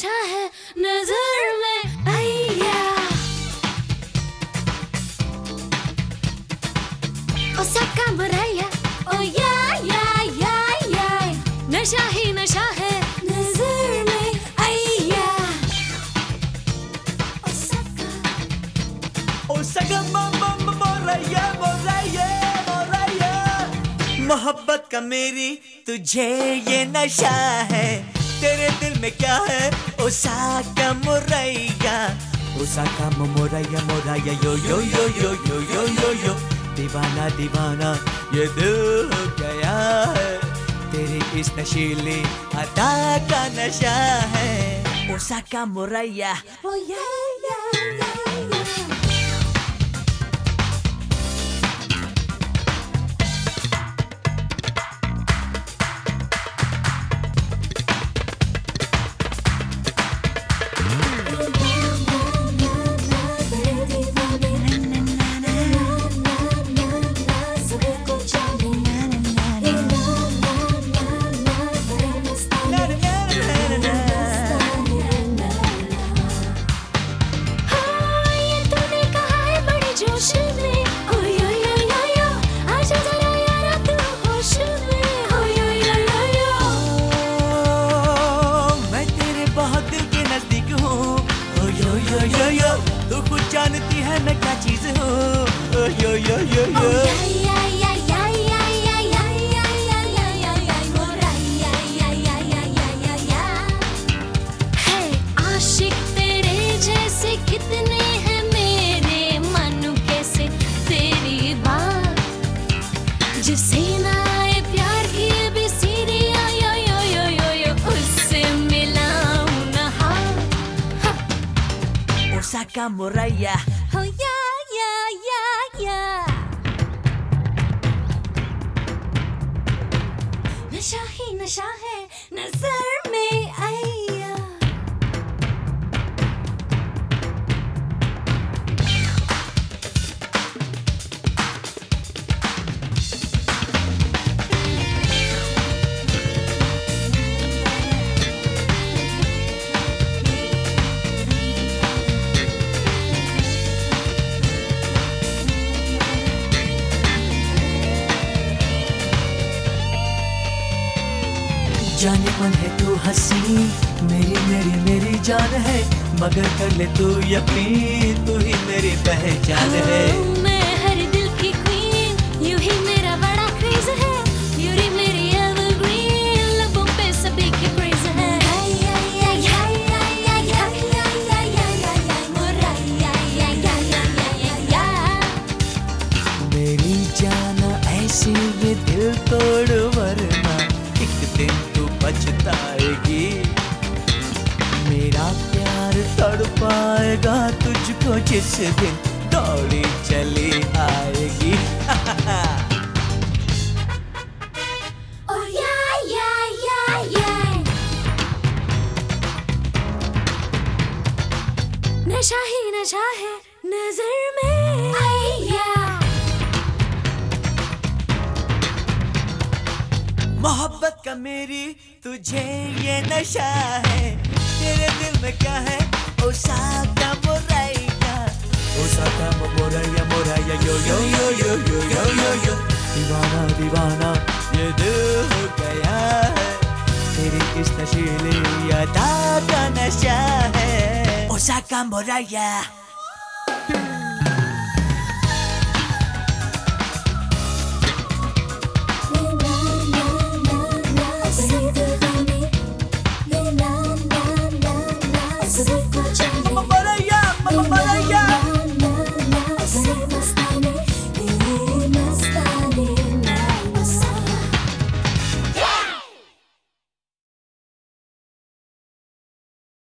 हमेशा है नज़र में ओ ओ या या या या। नशा ही नशा है नज़र में मोहब्बत का मेरी तुझे ये नशा है। तेरे दिल में क्या है? उषा साका मोरैया। ओ साका मोरैया मोरैया, यो यो यो यो यो यो यो यो। दीवाना दीवाना, ये दिल गया है। तेरी इस नशीले अदा का नशा है। उषा साका मोरैया ओ या या या। Sakamuraya. Oh yeah, yeah, yeah, yeah. नशा ही नशा है नजर जाने मन है तू हसी। मेरी मेरी मेरी जान है। मगर कर ले तू यकीन, तू ही मेरी पहचान है। मेरा प्यार तड़ पाएगा तुझको जिस दिन दौड़ी चली आएगी? ओ या या या या नशा ही नशा है नज़र में। मोहब्बत का मेरी तुझे ये नशा है। तेरे दिल में क्या है? ओ साता मोरैया ओ साता मोरैया मोरैया यो यो यो यो यो यो यो यो। दीवाना दीवाना ये दिल हो गया है। तेरी इस नशीली अदा का नशा है। ओ साता मोरैया